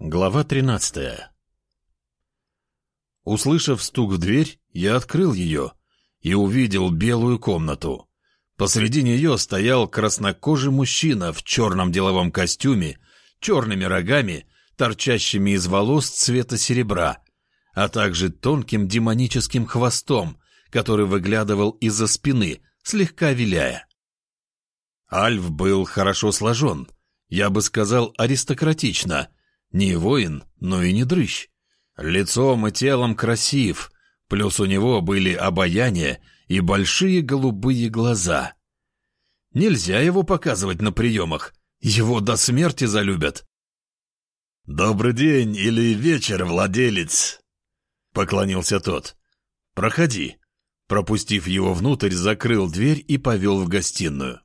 Глава 13 Услышав стук в дверь, я открыл ее и увидел белую комнату. Посреди нее стоял краснокожий мужчина в черном деловом костюме, черными рогами, торчащими из волос цвета серебра, а также тонким демоническим хвостом, который выглядывал из-за спины, слегка виляя. Альф был хорошо сложен, я бы сказал аристократично — не воин, но и не дрыщ. Лицом и телом красив, плюс у него были обаяние и большие голубые глаза. Нельзя его показывать на приемах, его до смерти залюбят. «Добрый день или вечер, владелец!» — поклонился тот. «Проходи». Пропустив его внутрь, закрыл дверь и повел в гостиную.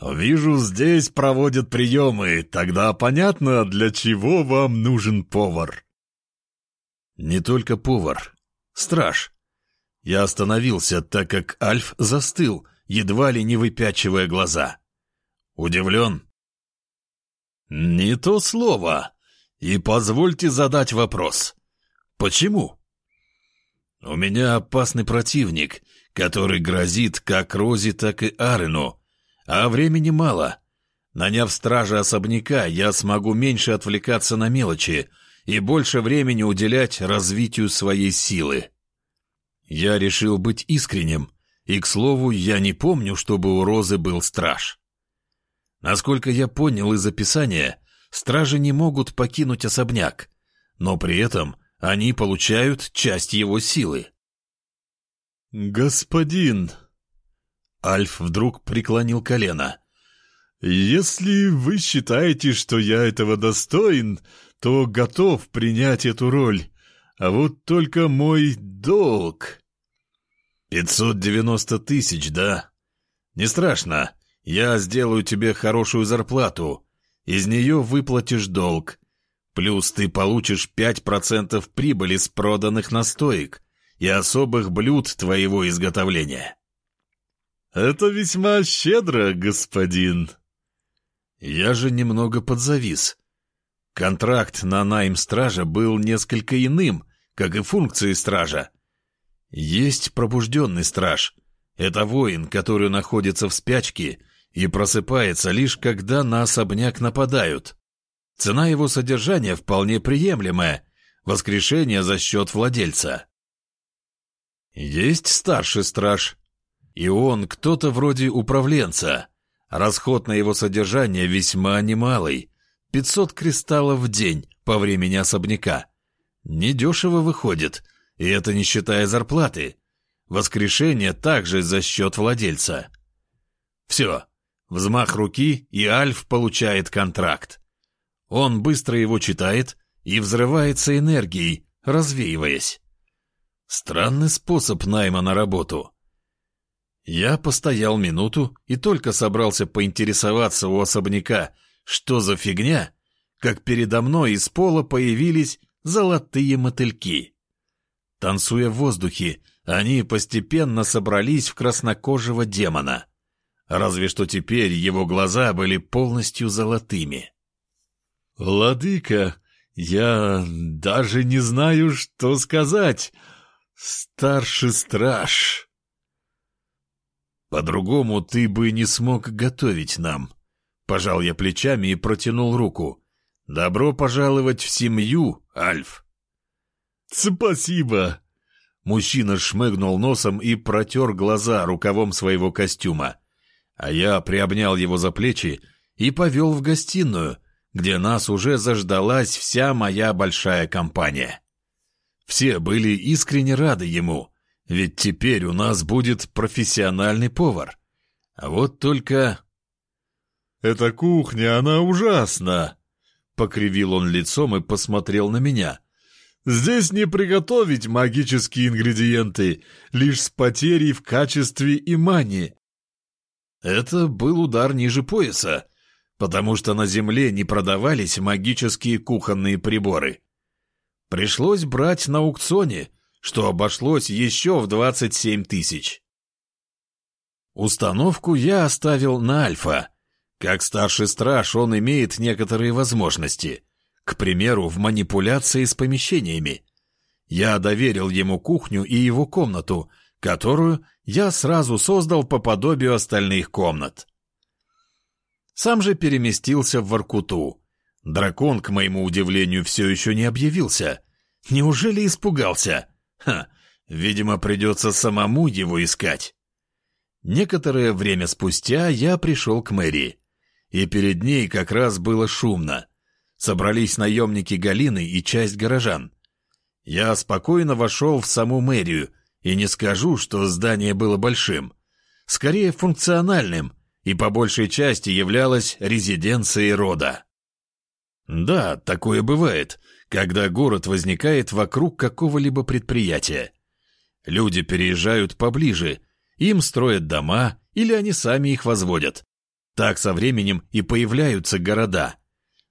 «Вижу, здесь проводят приемы. Тогда понятно, для чего вам нужен повар». «Не только повар. Страж». Я остановился, так как Альф застыл, едва ли не выпячивая глаза. «Удивлен?» «Не то слово. И позвольте задать вопрос. Почему?» «У меня опасный противник, который грозит как Рози, так и Арену, а времени мало. Наняв стража особняка, я смогу меньше отвлекаться на мелочи и больше времени уделять развитию своей силы. Я решил быть искренним, и, к слову, я не помню, чтобы у Розы был страж. Насколько я понял из описания, стражи не могут покинуть особняк, но при этом они получают часть его силы. «Господин!» Альф вдруг преклонил колено. «Если вы считаете, что я этого достоин, то готов принять эту роль. А вот только мой долг...» «Пятьсот девяносто тысяч, да? Не страшно. Я сделаю тебе хорошую зарплату. Из нее выплатишь долг. Плюс ты получишь пять процентов прибыли с проданных настоек и особых блюд твоего изготовления». «Это весьма щедро, господин». Я же немного подзавис. Контракт на найм стража был несколько иным, как и функции стража. Есть пробужденный страж. Это воин, который находится в спячке и просыпается лишь когда на особняк нападают. Цена его содержания вполне приемлемая. Воскрешение за счет владельца. Есть старший страж, и он кто-то вроде управленца. Расход на его содержание весьма немалый. 500 кристаллов в день по времени особняка. Недешево выходит, и это не считая зарплаты. Воскрешение также за счет владельца. Все. Взмах руки, и Альф получает контракт. Он быстро его читает и взрывается энергией, развеиваясь. Странный способ найма на работу. Я постоял минуту и только собрался поинтересоваться у особняка, что за фигня, как передо мной из пола появились золотые мотыльки. Танцуя в воздухе, они постепенно собрались в краснокожего демона. Разве что теперь его глаза были полностью золотыми. «Владыка, я даже не знаю, что сказать. Старший страж...» «По-другому ты бы не смог готовить нам». Пожал я плечами и протянул руку. «Добро пожаловать в семью, Альф». «Спасибо!» Мужчина шмыгнул носом и протер глаза рукавом своего костюма. А я приобнял его за плечи и повел в гостиную, где нас уже заждалась вся моя большая компания. Все были искренне рады ему, ведь теперь у нас будет профессиональный повар. А вот только... «Эта кухня, она ужасна!» Покривил он лицом и посмотрел на меня. «Здесь не приготовить магические ингредиенты, лишь с потерей в качестве и мани». Это был удар ниже пояса, потому что на земле не продавались магические кухонные приборы. Пришлось брать на аукционе — что обошлось еще в 27 тысяч. Установку я оставил на Альфа. Как старший страж он имеет некоторые возможности. К примеру, в манипуляции с помещениями. Я доверил ему кухню и его комнату, которую я сразу создал по подобию остальных комнат. Сам же переместился в Воркуту. Дракон, к моему удивлению, все еще не объявился. Неужели испугался? Ха, видимо, придется самому его искать. Некоторое время спустя я пришел к мэрии. И перед ней как раз было шумно. Собрались наемники Галины и часть горожан. Я спокойно вошел в саму мэрию, и не скажу, что здание было большим. Скорее функциональным, и по большей части являлось резиденцией рода. Да, такое бывает, когда город возникает вокруг какого-либо предприятия. Люди переезжают поближе, им строят дома или они сами их возводят. Так со временем и появляются города.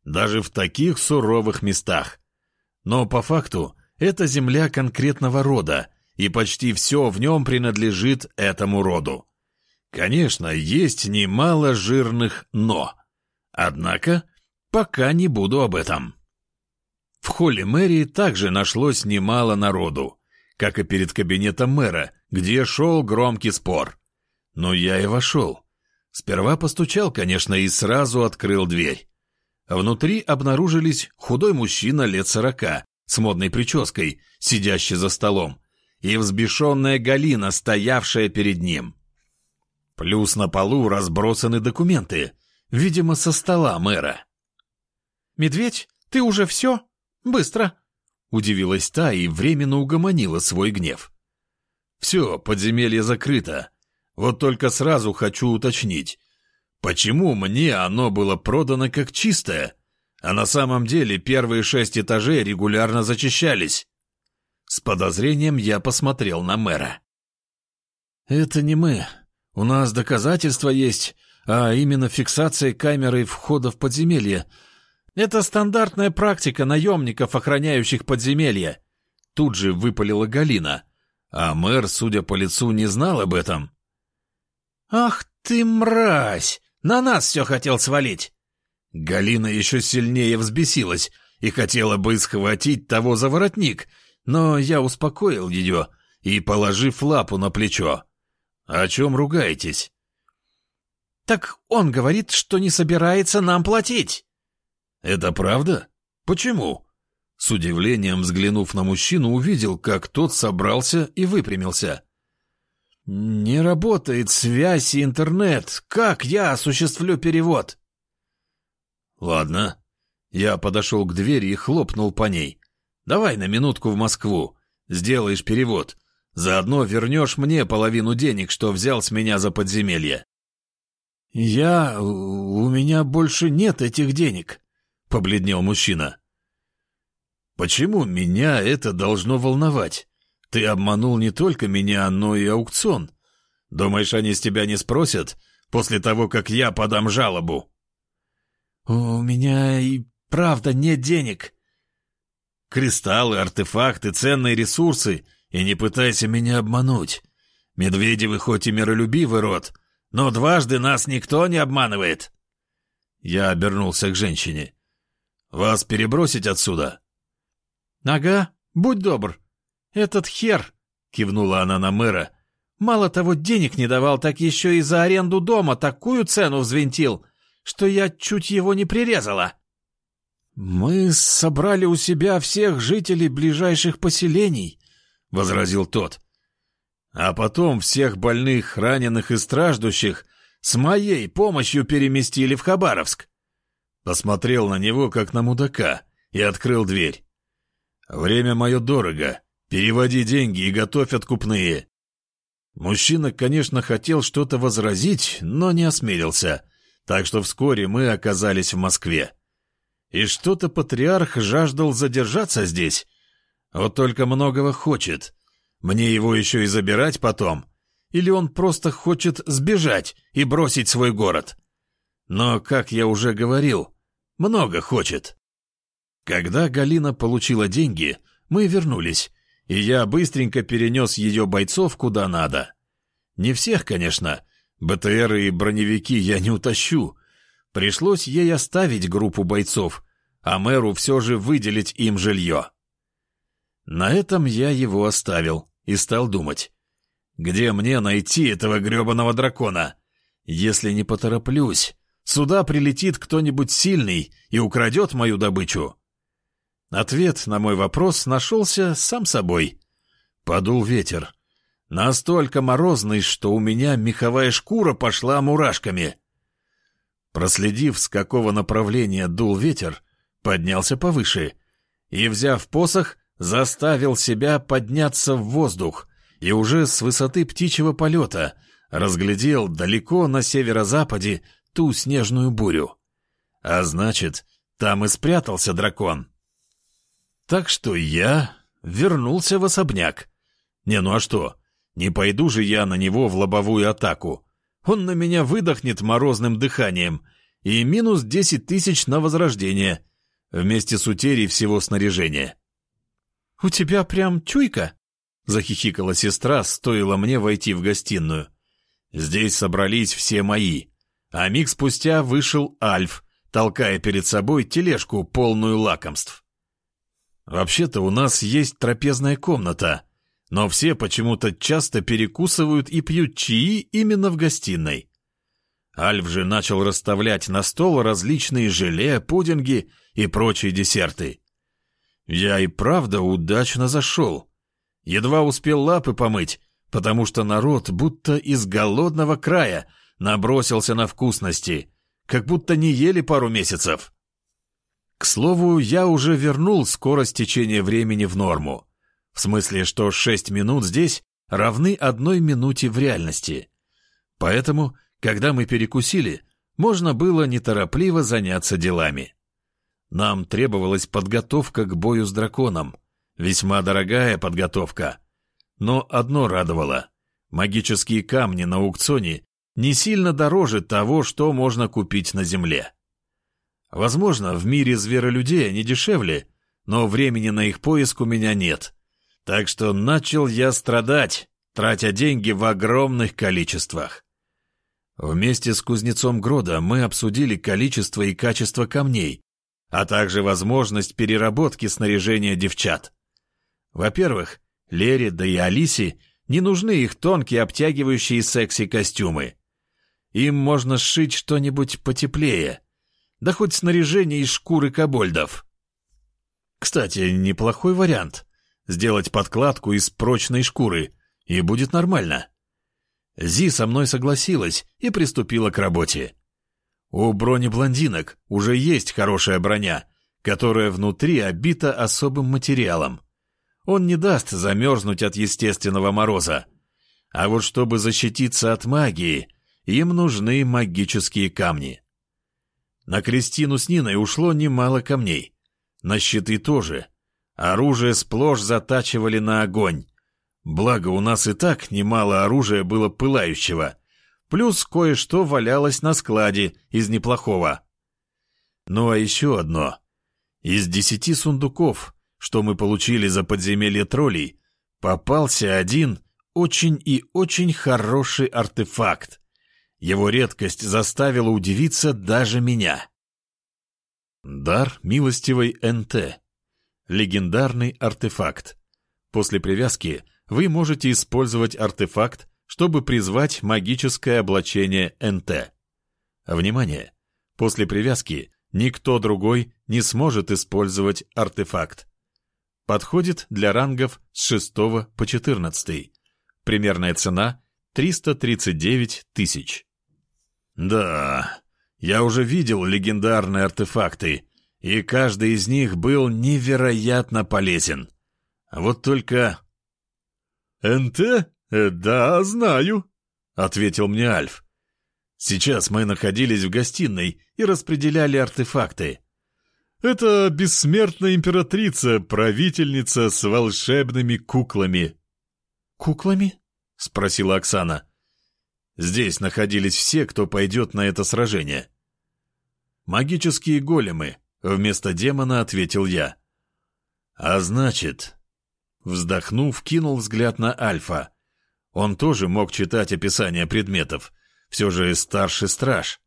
Даже в таких суровых местах. Но по факту это земля конкретного рода, и почти все в нем принадлежит этому роду. Конечно, есть немало жирных «но». Однако, пока не буду об этом. В холле мэрии также нашлось немало народу, как и перед кабинетом мэра, где шел громкий спор. Но я и вошел. Сперва постучал, конечно, и сразу открыл дверь. Внутри обнаружились худой мужчина лет сорока, с модной прической, сидящий за столом, и взбешенная Галина, стоявшая перед ним. Плюс на полу разбросаны документы, видимо, со стола мэра. «Медведь, ты уже все? Быстро!» Удивилась та и временно угомонила свой гнев. «Все, подземелье закрыто. Вот только сразу хочу уточнить, почему мне оно было продано как чистое?» А на самом деле первые шесть этажей регулярно зачищались. С подозрением я посмотрел на мэра. «Это не мы. У нас доказательства есть, а именно фиксация камеры входа в подземелье. Это стандартная практика наемников, охраняющих подземелье». Тут же выпалила Галина, а мэр, судя по лицу, не знал об этом. «Ах ты мразь! На нас все хотел свалить!» Галина еще сильнее взбесилась и хотела бы схватить того за воротник, но я успокоил ее и, положив лапу на плечо. «О чем ругаетесь?» «Так он говорит, что не собирается нам платить». «Это правда? Почему?» С удивлением взглянув на мужчину, увидел, как тот собрался и выпрямился. «Не работает связь и интернет. Как я осуществлю перевод?» «Ладно». Я подошел к двери и хлопнул по ней. «Давай на минутку в Москву. Сделаешь перевод. Заодно вернешь мне половину денег, что взял с меня за подземелье». «Я... у меня больше нет этих денег», — побледнел мужчина. «Почему меня это должно волновать? Ты обманул не только меня, но и аукцион. Думаешь, они с тебя не спросят после того, как я подам жалобу?» «У меня и правда нет денег». «Кристаллы, артефакты, ценные ресурсы, и не пытайся меня обмануть. Медведевы хоть и миролюбивый род, но дважды нас никто не обманывает». Я обернулся к женщине. «Вас перебросить отсюда?» «Ага, будь добр. Этот хер», — кивнула она на мэра, — «мало того денег не давал, так еще и за аренду дома такую цену взвинтил, что я чуть его не прирезала. «Мы собрали у себя всех жителей ближайших поселений», — возразил тот. «А потом всех больных, раненых и страждущих с моей помощью переместили в Хабаровск». Посмотрел на него, как на мудака, и открыл дверь. «Время мое дорого. Переводи деньги и готовь откупные». Мужчина, конечно, хотел что-то возразить, но не осмелился — так что вскоре мы оказались в Москве. И что-то патриарх жаждал задержаться здесь. Вот только многого хочет. Мне его еще и забирать потом. Или он просто хочет сбежать и бросить свой город. Но, как я уже говорил, много хочет. Когда Галина получила деньги, мы вернулись, и я быстренько перенес ее бойцов куда надо. Не всех, конечно, БТРы и броневики я не утащу. Пришлось ей оставить группу бойцов, а мэру все же выделить им жилье. На этом я его оставил и стал думать. Где мне найти этого гребаного дракона? Если не потороплюсь, сюда прилетит кто-нибудь сильный и украдет мою добычу. Ответ на мой вопрос нашелся сам собой. Подул ветер. Настолько морозный, что у меня меховая шкура пошла мурашками. Проследив, с какого направления дул ветер, поднялся повыше и, взяв посох, заставил себя подняться в воздух и уже с высоты птичьего полета разглядел далеко на северо-западе ту снежную бурю. А значит, там и спрятался дракон. Так что я вернулся в особняк. Не, ну а что? Не пойду же я на него в лобовую атаку. Он на меня выдохнет морозным дыханием. И минус десять тысяч на возрождение. Вместе с утерей всего снаряжения. «У тебя прям чуйка?» — захихикала сестра, стоило мне войти в гостиную. Здесь собрались все мои. А миг спустя вышел Альф, толкая перед собой тележку, полную лакомств. Вообще-то у нас есть трапезная комната, но все почему-то часто перекусывают и пьют чаи именно в гостиной. Альф же начал расставлять на стол различные желе, пудинги и прочие десерты. Я и правда удачно зашел. Едва успел лапы помыть, потому что народ будто из голодного края набросился на вкусности, как будто не ели пару месяцев. К слову, я уже вернул скорость течения времени в норму. В смысле, что 6 минут здесь равны одной минуте в реальности. Поэтому, когда мы перекусили, можно было неторопливо заняться делами. Нам требовалась подготовка к бою с драконом. Весьма дорогая подготовка. Но одно радовало. Магические камни на аукционе не сильно дороже того, что можно купить на земле. Возможно, в мире зверолюдей они дешевле, но времени на их поиск у меня нет. Так что начал я страдать, тратя деньги в огромных количествах. Вместе с кузнецом Грода мы обсудили количество и качество камней, а также возможность переработки снаряжения девчат. Во-первых, Лере, да и Алисе не нужны их тонкие обтягивающие секси-костюмы. Им можно сшить что-нибудь потеплее, да хоть снаряжение из шкуры кобольдов. Кстати, неплохой вариант сделать подкладку из прочной шкуры, и будет нормально. Зи со мной согласилась и приступила к работе. У бронеблондинок уже есть хорошая броня, которая внутри обита особым материалом. Он не даст замерзнуть от естественного мороза. А вот чтобы защититься от магии, им нужны магические камни. На Кристину с Ниной ушло немало камней. На щиты тоже — Оружие сплошь затачивали на огонь. Благо, у нас и так немало оружия было пылающего. Плюс кое-что валялось на складе из неплохого. Ну а еще одно. Из десяти сундуков, что мы получили за подземелье троллей, попался один очень и очень хороший артефакт. Его редкость заставила удивиться даже меня. Дар милостивой НТ. Легендарный артефакт. После привязки вы можете использовать артефакт, чтобы призвать магическое облачение НТ. Внимание! После привязки никто другой не сможет использовать артефакт. Подходит для рангов с 6 по 14. Примерная цена 339 тысяч. Да, я уже видел легендарные артефакты, и каждый из них был невероятно полезен. Вот только... «НТ? Э, да, знаю», — ответил мне Альф. Сейчас мы находились в гостиной и распределяли артефакты. «Это бессмертная императрица, правительница с волшебными куклами». «Куклами?» — спросила Оксана. Здесь находились все, кто пойдет на это сражение. Магические големы, Вместо демона ответил я. «А значит...» Вздохнув, кинул взгляд на Альфа. Он тоже мог читать описание предметов. Все же старший страж.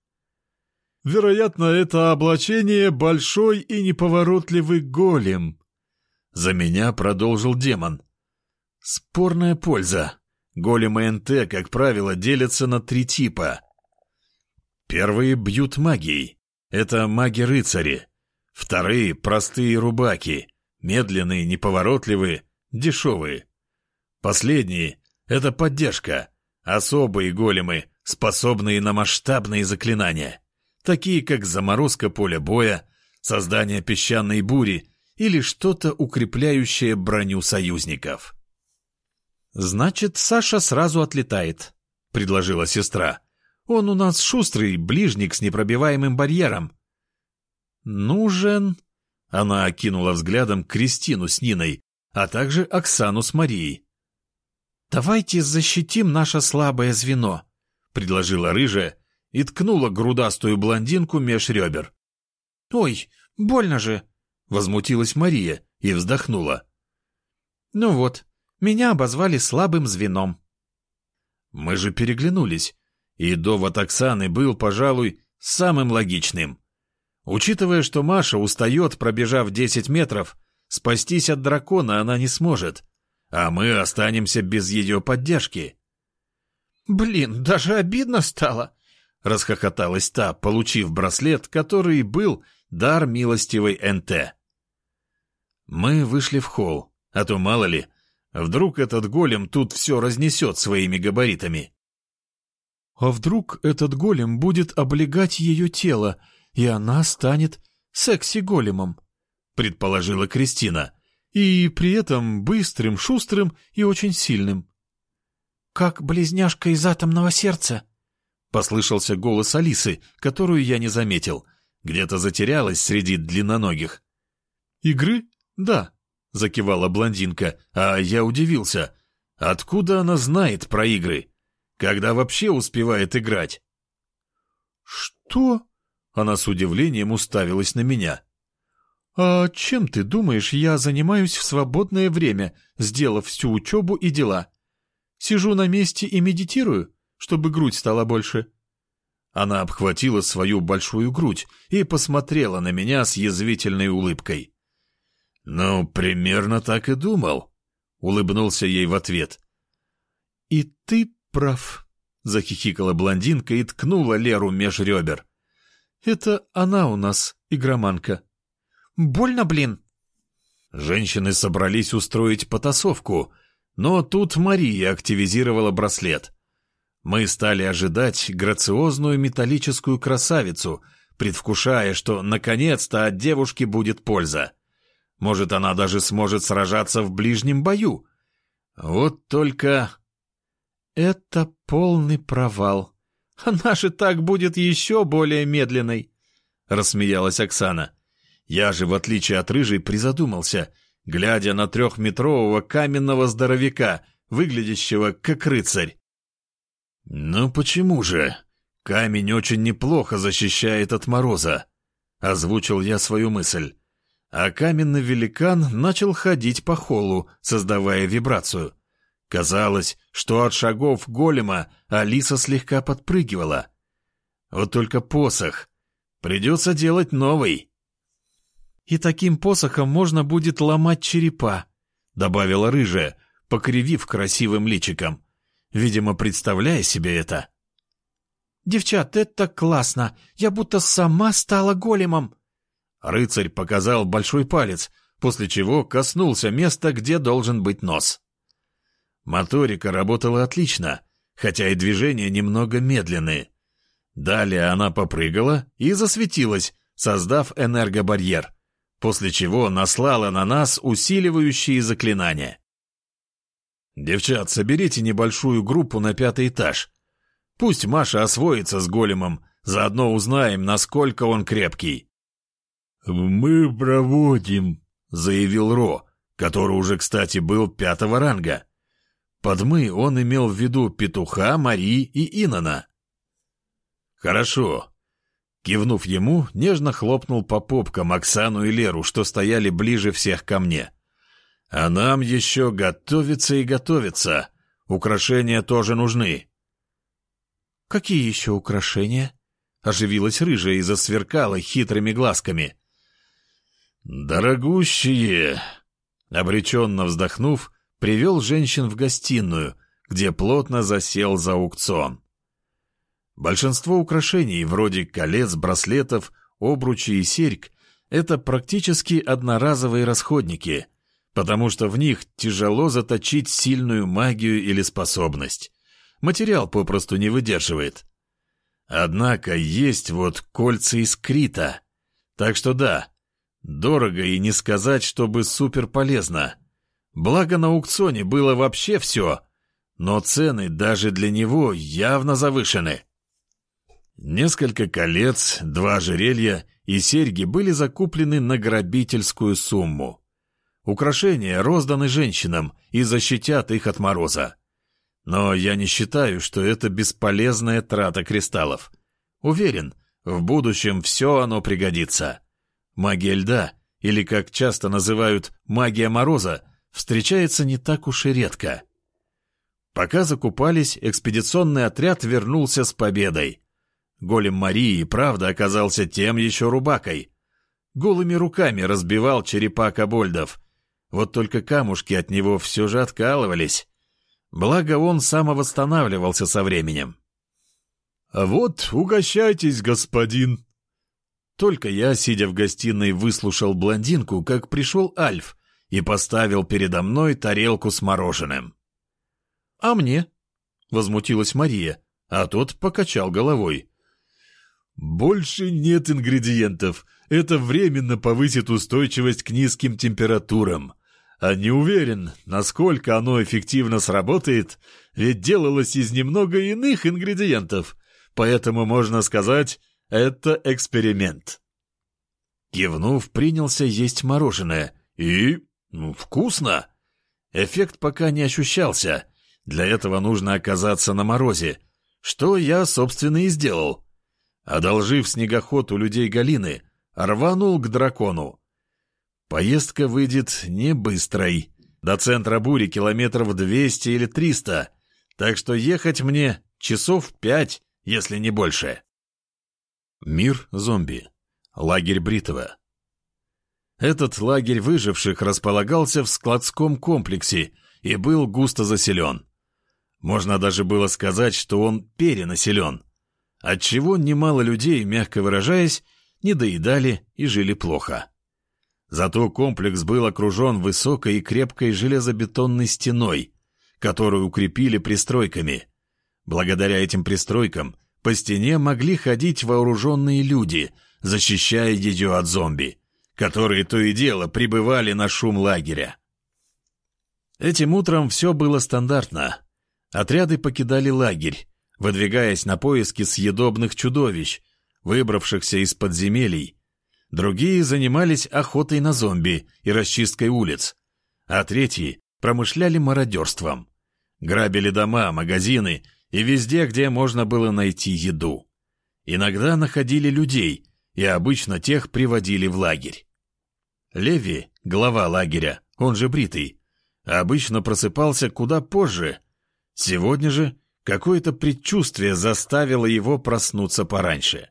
Вероятно, это облачение большой и неповоротливый голем. За меня продолжил демон. Спорная польза. Големы НТ, как правило, делятся на три типа. Первые бьют магией. Это маги-рыцари. Вторые — простые рубаки. Медленные, неповоротливые, дешевые. Последние — это поддержка. Особые големы, способные на масштабные заклинания такие как заморозка поля боя, создание песчаной бури или что-то укрепляющее броню союзников. «Значит, Саша сразу отлетает», — предложила сестра. «Он у нас шустрый, ближник с непробиваемым барьером». «Нужен...» — она окинула взглядом Кристину с Ниной, а также Оксану с Марией. «Давайте защитим наше слабое звено», — предложила рыжая, и ткнула грудастую блондинку меж ребер. «Ой, больно же!» — возмутилась Мария и вздохнула. «Ну вот, меня обозвали слабым звеном». Мы же переглянулись, и довод Оксаны был, пожалуй, самым логичным. Учитывая, что Маша устает, пробежав десять метров, спастись от дракона она не сможет, а мы останемся без ее поддержки. «Блин, даже обидно стало!» — расхохоталась та, получив браслет, который был дар милостивой НТ. Мы вышли в холл, а то мало ли, вдруг этот голем тут все разнесет своими габаритами. А вдруг этот голем будет облегать ее тело, и она станет секси-големом, предположила Кристина, и при этом быстрым, шустрым и очень сильным. Как близняшка из атомного сердца, Послышался голос Алисы, которую я не заметил. Где-то затерялась среди длинноногих. «Игры? Да», — закивала блондинка, а я удивился. Откуда она знает про игры? Когда вообще успевает играть? «Что?» — она с удивлением уставилась на меня. «А чем ты думаешь, я занимаюсь в свободное время, сделав всю учебу и дела? Сижу на месте и медитирую? чтобы грудь стала больше. Она обхватила свою большую грудь и посмотрела на меня с язвительной улыбкой. «Ну, примерно так и думал», — улыбнулся ей в ответ. «И ты прав», — захихикала блондинка и ткнула Леру меж ребер. «Это она у нас, игроманка». «Больно, блин!» Женщины собрались устроить потасовку, но тут Мария активизировала браслет. Мы стали ожидать грациозную металлическую красавицу, предвкушая, что наконец-то от девушки будет польза. Может, она даже сможет сражаться в ближнем бою. Вот только... Это полный провал. Она же так будет еще более медленной, — рассмеялась Оксана. Я же, в отличие от рыжей, призадумался, глядя на трехметрового каменного здоровяка, выглядящего как рыцарь. «Ну почему же? Камень очень неплохо защищает от мороза», — озвучил я свою мысль. А каменный великан начал ходить по холлу, создавая вибрацию. Казалось, что от шагов голема Алиса слегка подпрыгивала. Вот только посох. Придется делать новый. «И таким посохом можно будет ломать черепа», — добавила рыжая, покривив красивым личиком видимо, представляя себе это. «Девчат, это классно! Я будто сама стала големом!» Рыцарь показал большой палец, после чего коснулся места, где должен быть нос. Моторика работала отлично, хотя и движения немного медленные. Далее она попрыгала и засветилась, создав энергобарьер, после чего наслала на нас усиливающие заклинания. «Девчат, соберите небольшую группу на пятый этаж. Пусть Маша освоится с големом, заодно узнаем, насколько он крепкий». «Мы проводим», — заявил Ро, который уже, кстати, был пятого ранга. Под «мы» он имел в виду Петуха, Мари и Инана. «Хорошо». Кивнув ему, нежно хлопнул по попкам Оксану и Леру, что стояли ближе всех ко мне. А нам еще готовиться и готовиться. Украшения тоже нужны. Какие еще украшения? оживилась рыжая и засверкала хитрыми глазками. «Дорогущие!» Обреченно вздохнув, привел женщин в гостиную, где плотно засел за аукцион. Большинство украшений, вроде колец, браслетов, обручей и серьг, это практически одноразовые расходники, потому что в них тяжело заточить сильную магию или способность. Материал попросту не выдерживает. Однако есть вот кольца из крита. Так что да, дорого и не сказать, чтобы супер полезно. Благо на аукционе было вообще все, но цены даже для него явно завышены. Несколько колец, два ожерелья и серьги были закуплены на грабительскую сумму. Украшения розданы женщинам и защитят их от мороза. Но я не считаю, что это бесполезная трата кристаллов. Уверен, в будущем все оно пригодится. Магия льда, или как часто называют магия мороза, встречается не так уж и редко. Пока закупались, экспедиционный отряд вернулся с победой. Голем Марии, правда, оказался тем еще рубакой. Голыми руками разбивал черепа кобольдов, вот только камушки от него все же откалывались. Благо он самовосстанавливался со временем. «А вот, угощайтесь, господин!» Только я, сидя в гостиной, выслушал блондинку, как пришел Альф и поставил передо мной тарелку с мороженым. «А мне?» — возмутилась Мария, а тот покачал головой. «Больше нет ингредиентов. Это временно повысит устойчивость к низким температурам. А не уверен, насколько оно эффективно сработает, ведь делалось из немного иных ингредиентов, поэтому можно сказать, это эксперимент. Кивнув, принялся есть мороженое. И... Ну, вкусно. Эффект пока не ощущался. Для этого нужно оказаться на морозе, что я, собственно, и сделал. Одолжив снегоход у людей Галины, рванул к дракону. Поездка выйдет не быстрой. До центра бури километров 200 или 300, так что ехать мне часов пять, если не больше. Мир зомби. Лагерь Бритова. Этот лагерь выживших располагался в складском комплексе и был густо заселен. Можно даже было сказать, что он перенаселен, отчего немало людей, мягко выражаясь, не доедали и жили плохо. Зато комплекс был окружен высокой и крепкой железобетонной стеной, которую укрепили пристройками. Благодаря этим пристройкам по стене могли ходить вооруженные люди, защищая ее от зомби, которые то и дело прибывали на шум лагеря. Этим утром все было стандартно. Отряды покидали лагерь, выдвигаясь на поиски съедобных чудовищ, выбравшихся из подземелий, Другие занимались охотой на зомби и расчисткой улиц, а третьи промышляли мародерством. Грабили дома, магазины и везде, где можно было найти еду. Иногда находили людей, и обычно тех приводили в лагерь. Леви, глава лагеря, он же Бритый, обычно просыпался куда позже. Сегодня же какое-то предчувствие заставило его проснуться пораньше.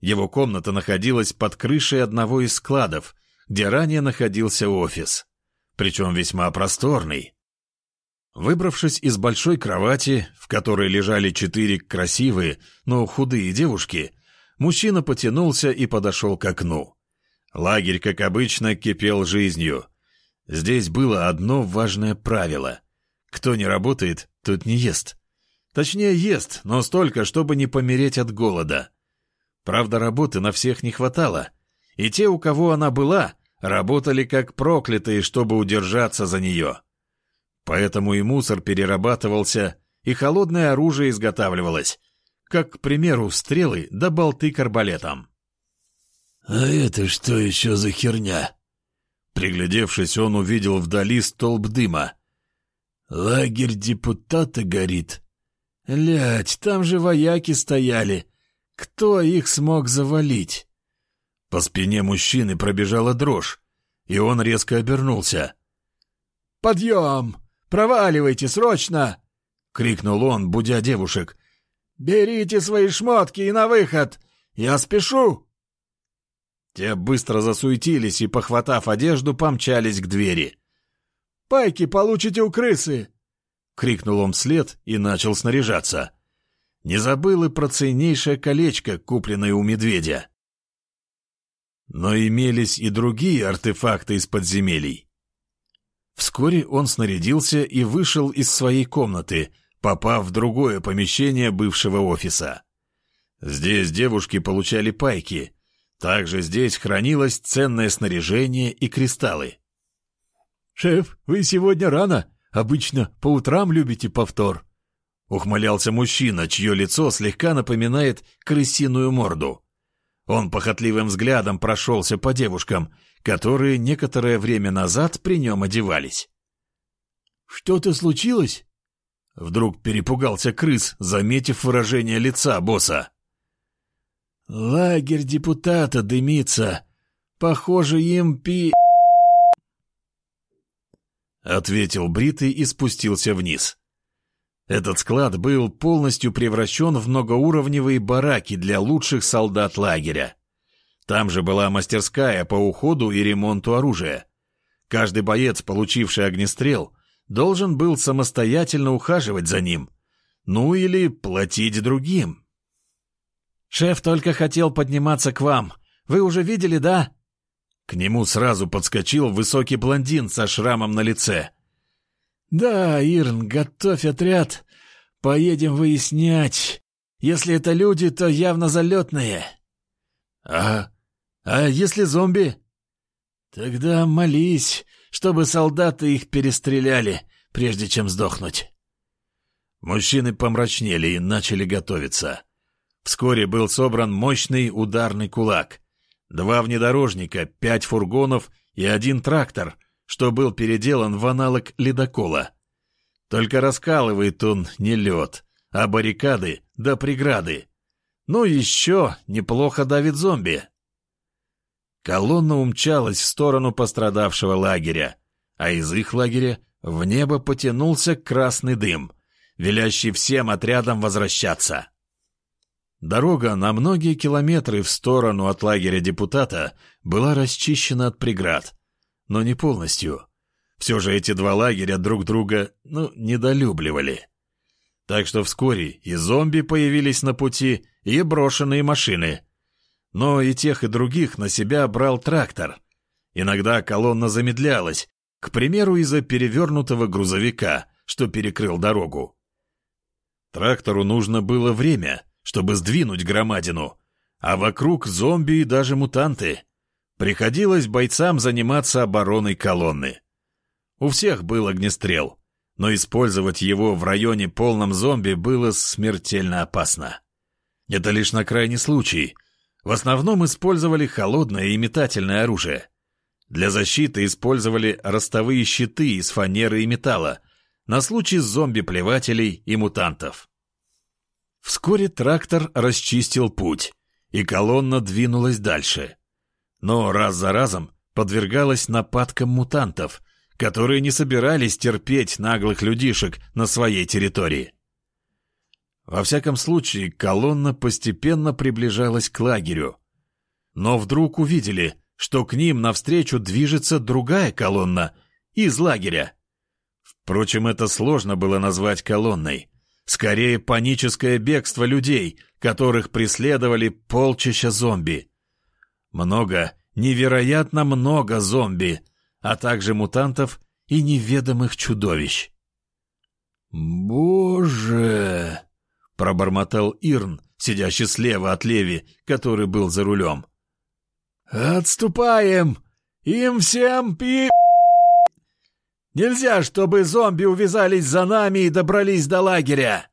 Его комната находилась под крышей одного из складов, где ранее находился офис, причем весьма просторный. Выбравшись из большой кровати, в которой лежали четыре красивые, но худые девушки, мужчина потянулся и подошел к окну. Лагерь, как обычно, кипел жизнью. Здесь было одно важное правило. Кто не работает, тот не ест. Точнее, ест, но столько, чтобы не помереть от голода. Правда, работы на всех не хватало, и те, у кого она была, работали как проклятые, чтобы удержаться за нее. Поэтому и мусор перерабатывался, и холодное оружие изготавливалось, как, к примеру, стрелы да болты к арбалетам. «А это что еще за херня?» Приглядевшись, он увидел вдали столб дыма. «Лагерь депутата горит. Лядь, там же вояки стояли, кто их смог завалить? По спине мужчины пробежала дрожь, и он резко обернулся. «Подъем! Проваливайте, срочно!» — крикнул он, будя девушек. Берите свои шмотки и на выход! Я спешу!» Те быстро засуетились и, похватав одежду, помчались к двери. «Пайки получите у крысы!» — крикнул он вслед и начал снаряжаться. Не забыл и про ценнейшее колечко, купленное у медведя. Но имелись и другие артефакты из подземелий. Вскоре он снарядился и вышел из своей комнаты, попав в другое помещение бывшего офиса. Здесь девушки получали пайки. Также здесь хранилось ценное снаряжение и кристаллы. «Шеф, вы сегодня рано. Обычно по утрам любите повтор», — ухмылялся мужчина, чье лицо слегка напоминает крысиную морду. Он похотливым взглядом прошелся по девушкам, которые некоторое время назад при нем одевались. «Что-то случилось?» Вдруг перепугался крыс, заметив выражение лица босса. «Лагерь депутата дымится. Похоже, им пи...» Ответил Бритый и спустился вниз. Этот склад был полностью превращен в многоуровневые бараки для лучших солдат лагеря. Там же была мастерская по уходу и ремонту оружия. Каждый боец, получивший огнестрел, должен был самостоятельно ухаживать за ним. Ну или платить другим. «Шеф только хотел подниматься к вам. Вы уже видели, да?» К нему сразу подскочил высокий блондин со шрамом на лице. «Да, Ирн, готовь отряд. Поедем выяснять. Если это люди, то явно залетные». «А... а если зомби?» «Тогда молись, чтобы солдаты их перестреляли, прежде чем сдохнуть». Мужчины помрачнели и начали готовиться. Вскоре был собран мощный ударный кулак. Два внедорожника, пять фургонов и один трактор, что был переделан в аналог ледокола. Только раскалывает он не лед, а баррикады да преграды. Ну еще неплохо давит зомби. Колонна умчалась в сторону пострадавшего лагеря, а из их лагеря в небо потянулся красный дым, велящий всем отрядам возвращаться. Дорога на многие километры в сторону от лагеря депутата была расчищена от преград, но не полностью. Все же эти два лагеря друг друга, ну, недолюбливали. Так что вскоре и зомби появились на пути, и брошенные машины — но и тех, и других на себя брал трактор. Иногда колонна замедлялась, к примеру, из-за перевернутого грузовика, что перекрыл дорогу. Трактору нужно было время, чтобы сдвинуть громадину, а вокруг зомби и даже мутанты. Приходилось бойцам заниматься обороной колонны. У всех был огнестрел, но использовать его в районе полном зомби было смертельно опасно. Это лишь на крайний случай — в основном использовали холодное и метательное оружие. Для защиты использовали ростовые щиты из фанеры и металла на случай зомби-плевателей и мутантов. Вскоре трактор расчистил путь, и колонна двинулась дальше. Но раз за разом подвергалась нападкам мутантов, которые не собирались терпеть наглых людишек на своей территории. Во всяком случае, колонна постепенно приближалась к лагерю. Но вдруг увидели, что к ним навстречу движется другая колонна из лагеря. Впрочем, это сложно было назвать колонной. Скорее, паническое бегство людей, которых преследовали полчища зомби. Много, невероятно много зомби, а также мутантов и неведомых чудовищ. «Боже!» Пробормотал Ирн, сидящий слева от Леви, который был за рулем. «Отступаем! Им всем пи...» «Нельзя, чтобы зомби увязались за нами и добрались до лагеря!»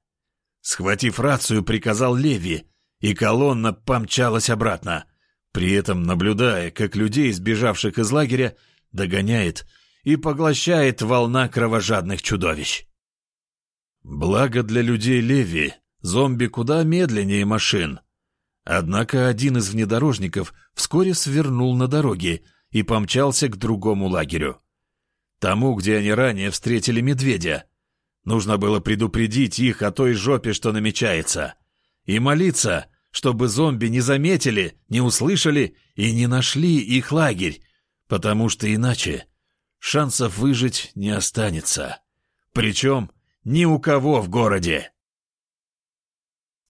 Схватив рацию, приказал Леви, и колонна помчалась обратно, при этом наблюдая, как людей, сбежавших из лагеря, догоняет и поглощает волна кровожадных чудовищ. Благо для людей Леви, Зомби куда медленнее машин. Однако один из внедорожников вскоре свернул на дороге и помчался к другому лагерю. Тому, где они ранее встретили медведя. Нужно было предупредить их о той жопе, что намечается. и молиться, чтобы зомби не заметили, не услышали и не нашли их лагерь, потому что иначе шансов выжить не останется. Причем ни у кого в городе.